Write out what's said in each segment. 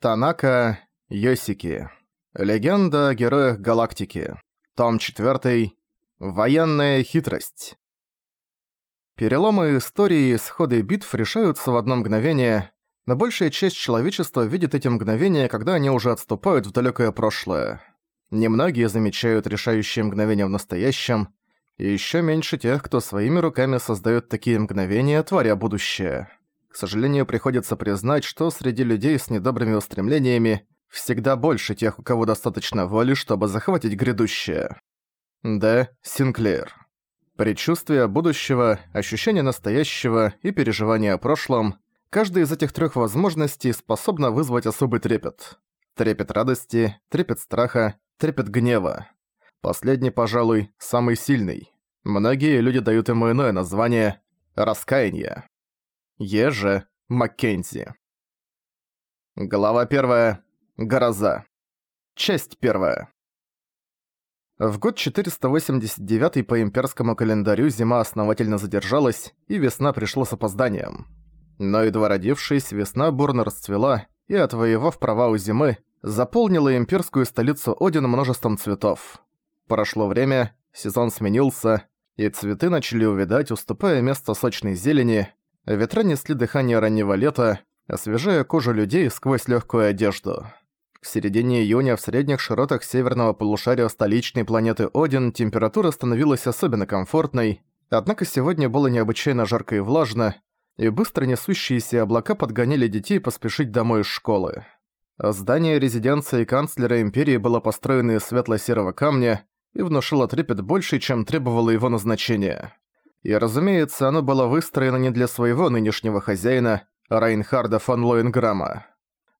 Танака Йосики. Легенда о героях галактики. Том 4. Военная хитрость. Переломы истории и исходы битв решаются в одно мгновение, но большая часть человечества видит эти мгновения, когда они уже отступают в далекое прошлое. Немногие замечают решающие мгновения в настоящем, и еще меньше тех, кто своими руками создает такие мгновения, творя будущее. Сожалению, приходится признать, что среди людей с недобрыми устремлениями всегда больше тех, у кого достаточно воли, чтобы захватить грядущее. Д. Синклер. Предчувствие будущего, ощущение настоящего и переживание о прошлом – каждая из этих трех возможностей способна вызвать особый трепет. Трепет радости, трепет страха, трепет гнева. Последний, пожалуй, самый сильный. Многие люди дают ему иное название – раскаяние. Еже Маккензи. Глава первая. Гроза. Часть первая. В год 489 по имперскому календарю зима основательно задержалась, и весна пришла с опозданием. Но едва родившись, весна бурно расцвела и, отвоевав права у зимы, заполнила имперскую столицу Один множеством цветов. Прошло время, сезон сменился, и цветы начали увядать, уступая место сочной зелени, Ветра несли дыхание раннего лета, освежая кожу людей сквозь легкую одежду. К середине июня в средних широтах северного полушария столичной планеты Один температура становилась особенно комфортной, однако сегодня было необычайно жарко и влажно, и быстро несущиеся облака подгоняли детей поспешить домой из школы. Здание резиденции канцлера Империи было построено из светло-серого камня и внушило трепет больше, чем требовало его назначение. И, разумеется, оно было выстроено не для своего нынешнего хозяина, Райнхарда фон Лоенграмма.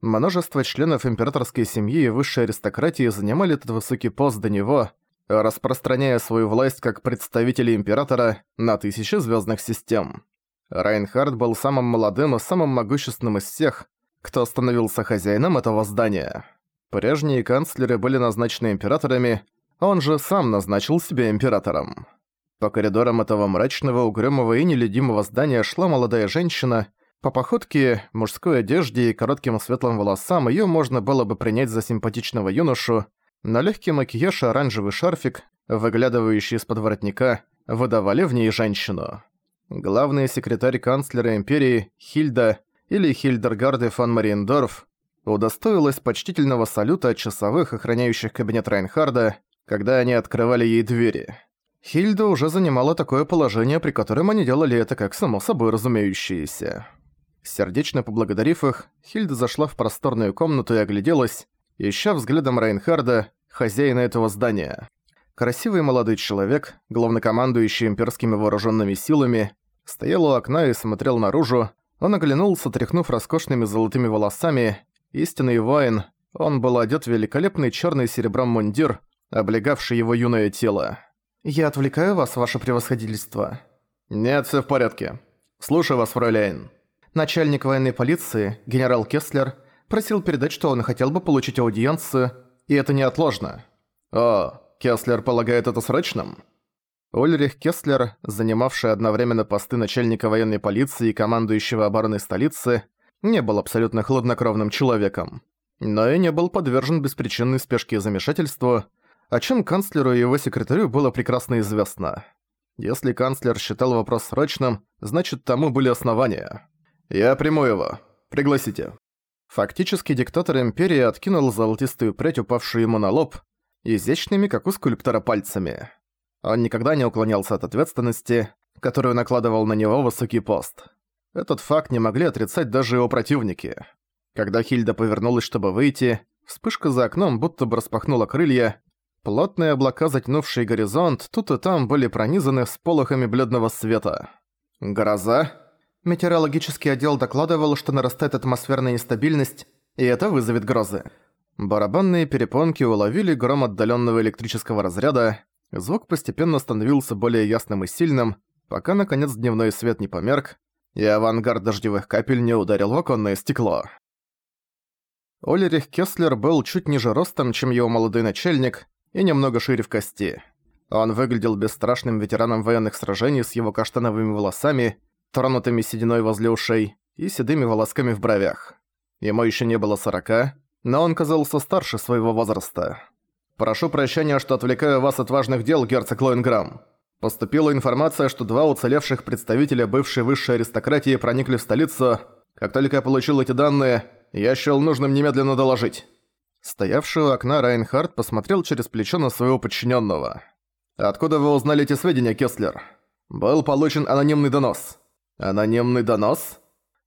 Множество членов императорской семьи и высшей аристократии занимали этот высокий пост до него, распространяя свою власть как представители императора на тысячи звездных систем. Райнхард был самым молодым и самым могущественным из всех, кто становился хозяином этого здания. Прежние канцлеры были назначены императорами, он же сам назначил себя императором. По коридорам этого мрачного, угрюмого и нелюдимого здания шла молодая женщина. По походке, мужской одежде и коротким светлым волосам её можно было бы принять за симпатичного юношу, но легкий макияж и оранжевый шарфик, выглядывающий из-под воротника, выдавали в ней женщину. Главный секретарь канцлера империи Хильда или Хильдергарды фон Мариендорф удостоилась почтительного салюта часовых, охраняющих кабинет Райнхарда, когда они открывали ей двери. Хильда уже занимала такое положение, при котором они делали это как само собой разумеющееся. Сердечно поблагодарив их, Хильда зашла в просторную комнату и огляделась, ища взглядом Райнхарда, хозяина этого здания. Красивый молодой человек, главнокомандующий имперскими вооруженными силами, стоял у окна и смотрел наружу. Он оглянулся, тряхнув роскошными золотыми волосами. Истинный воин, он был одет в великолепный черный серебром мундир, облегавший его юное тело. «Я отвлекаю вас, ваше превосходительство?» «Нет, все в порядке. Слушаю вас, фройляйн». Начальник военной полиции, генерал Кесслер, просил передать, что он хотел бы получить аудиенцию, и это неотложно. «О, Кесслер полагает это срочным?» Ульрих Кесслер, занимавший одновременно посты начальника военной полиции и командующего обороны столицы, не был абсолютно хладнокровным человеком, но и не был подвержен беспричинной спешке и замешательству, о чем канцлеру и его секретарю было прекрасно известно. Если канцлер считал вопрос срочным, значит тому были основания. «Я приму его. Пригласите». Фактически диктатор Империи откинул золотистую прядь, упавшую ему на лоб, изящными, как у скульптора, пальцами. Он никогда не уклонялся от ответственности, которую накладывал на него высокий пост. Этот факт не могли отрицать даже его противники. Когда Хильда повернулась, чтобы выйти, вспышка за окном будто бы распахнула крылья, Плотные облака, затянувшие горизонт, тут и там были пронизаны сполохами бледного света. Гроза? Метеорологический отдел докладывал, что нарастает атмосферная нестабильность, и это вызовет грозы. Барабанные перепонки уловили гром отдаленного электрического разряда, звук постепенно становился более ясным и сильным, пока наконец дневной свет не померк, и авангард дождевых капель не ударил в оконное стекло. Олерих Кеслер был чуть ниже ростом, чем его молодой начальник, и немного шире в кости. Он выглядел бесстрашным ветераном военных сражений с его каштановыми волосами, тронутыми сединой возле ушей и седыми волосками в бровях. Ему еще не было сорока, но он казался старше своего возраста. «Прошу прощения, что отвлекаю вас от важных дел, герцог Лоинграм. Поступила информация, что два уцелевших представителя бывшей высшей аристократии проникли в столицу. Как только я получил эти данные, я счёл нужным немедленно доложить». Стоявший у окна Райнхард посмотрел через плечо на своего подчиненного. «Откуда вы узнали эти сведения, Кеслер?» «Был получен анонимный донос». «Анонимный донос?»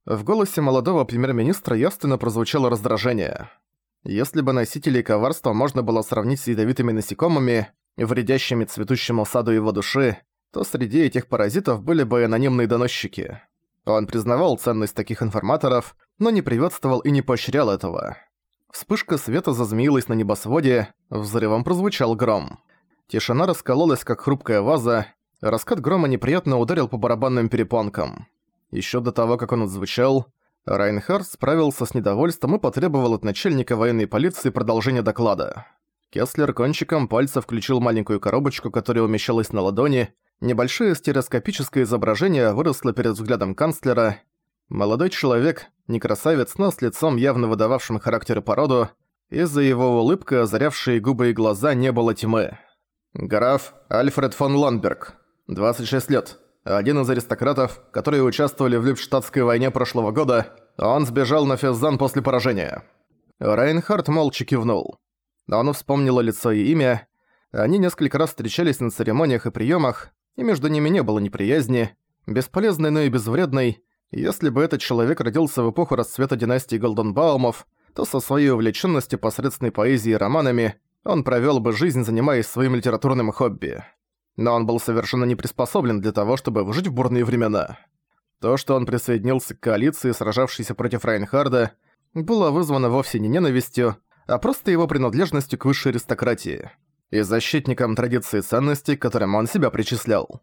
В голосе молодого премьер-министра явственно прозвучало раздражение. Если бы носителей коварства можно было сравнить с ядовитыми насекомыми, вредящими цветущему саду его души, то среди этих паразитов были бы анонимные доносчики. Он признавал ценность таких информаторов, но не приветствовал и не поощрял этого. Вспышка света зазмеилась на небосводе, взрывом прозвучал гром. Тишина раскололась, как хрупкая ваза, раскат грома неприятно ударил по барабанным перепонкам. Еще до того, как он отзвучал, Райнхард справился с недовольством и потребовал от начальника военной полиции продолжения доклада. Кеслер кончиком пальца включил маленькую коробочку, которая умещалась на ладони. Небольшое стереоскопическое изображение выросло перед взглядом канцлера. Молодой человек, не красавец, но с лицом явно выдававшим характер породу, из-за его улыбкой, озарявшие губы и глаза, не было тьмы. Граф Альфред фон Ландберг, 26 лет, один из аристократов, которые участвовали в Липштадтской войне прошлого года, он сбежал на Феззан после поражения. Рейнхард молча кивнул. Он вспомнил лицо и имя. Они несколько раз встречались на церемониях и приемах, и между ними не было неприязни, бесполезной, но и безвредной. Если бы этот человек родился в эпоху расцвета династии Голденбаумов, то со своей увлеченностью посредственной поэзией и романами он провел бы жизнь, занимаясь своим литературным хобби но он был совершенно не приспособлен для того, чтобы выжить в бурные времена. То, что он присоединился к коалиции, сражавшейся против Райнхарда, было вызвано вовсе не ненавистью, а просто его принадлежностью к высшей аристократии и защитником традиций и ценностей, к которым он себя причислял.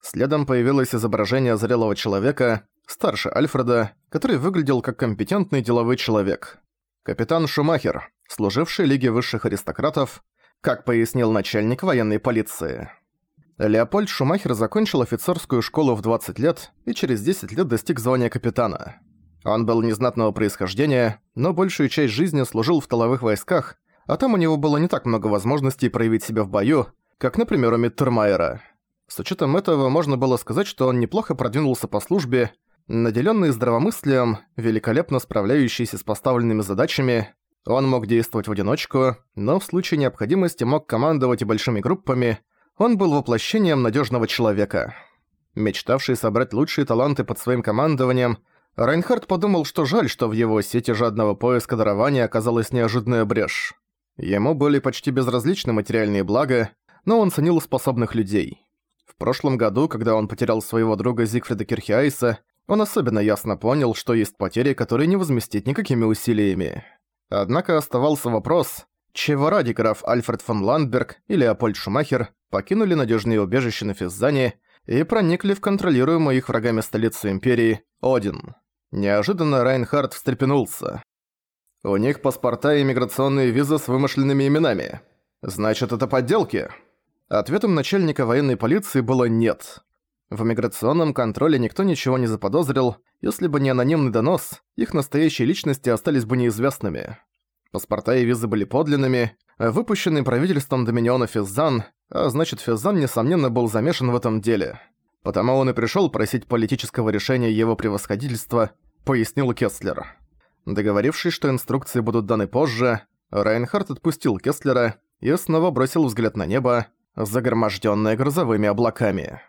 Следом появилось изображение зрелого человека, старше Альфреда, который выглядел как компетентный деловой человек. Капитан Шумахер, служивший Лиге высших аристократов, как пояснил начальник военной полиции. Леопольд Шумахер закончил офицерскую школу в 20 лет и через 10 лет достиг звания капитана. Он был незнатного происхождения, но большую часть жизни служил в тыловых войсках, а там у него было не так много возможностей проявить себя в бою, как, например, у Миттермайера. С учетом этого можно было сказать, что он неплохо продвинулся по службе, наделенный здравомыслием, великолепно справляющийся с поставленными задачами, он мог действовать в одиночку, но в случае необходимости мог командовать и большими группами, он был воплощением надежного человека. Мечтавший собрать лучшие таланты под своим командованием, Райнхард подумал, что жаль, что в его сети жадного поиска дарования оказалась неожиданная брешь. Ему были почти безразличны материальные блага, но он ценил способных людей. В прошлом году, когда он потерял своего друга Зигфрида Кирхиайса, он особенно ясно понял, что есть потери, которые не возместить никакими усилиями. Однако оставался вопрос, чего ради граф Альфред фон Ландберг и Леопольд Шумахер покинули надежные убежища на Физзане и проникли в контролируемую их врагами столицу Империи – Один. Неожиданно Райнхард встрепенулся. У них паспорта и миграционные визы с вымышленными именами. Значит, это подделки? Ответом начальника военной полиции было «нет». В миграционном контроле никто ничего не заподозрил, если бы не анонимный донос, их настоящие личности остались бы неизвестными. Паспорта и визы были подлинными, выпущенные правительством Доминиона Физзан, а значит Физзан, несомненно, был замешан в этом деле. Потому он и пришёл просить политического решения его превосходительства, пояснил Кестлер. Договорившись, что инструкции будут даны позже, Райнхард отпустил Кестлера и снова бросил взгляд на небо, загромождённое грозовыми облаками.